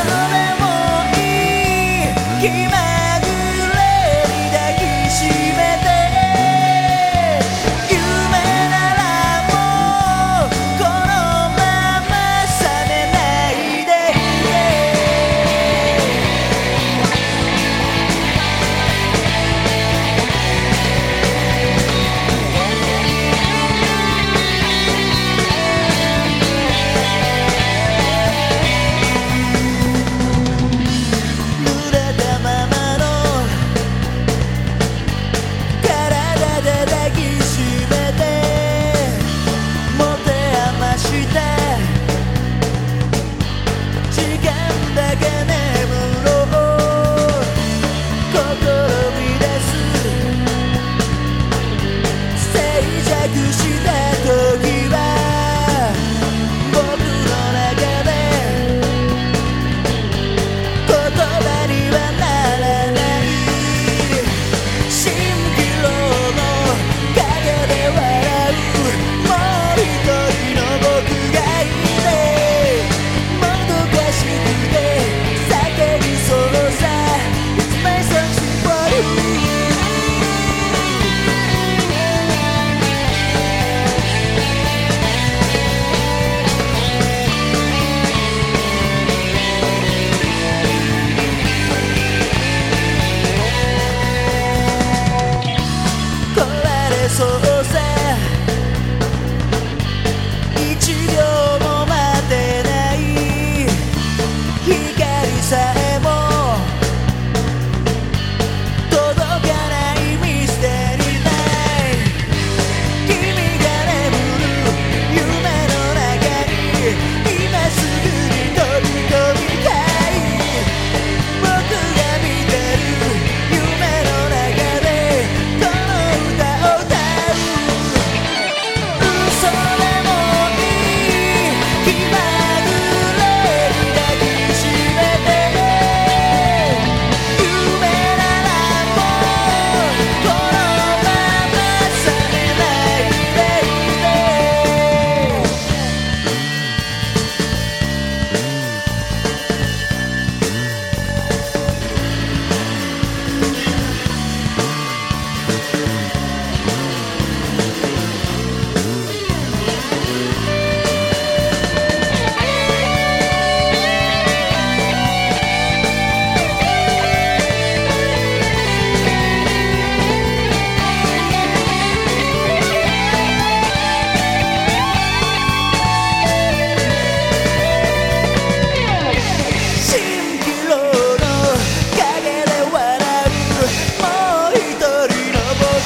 Somebody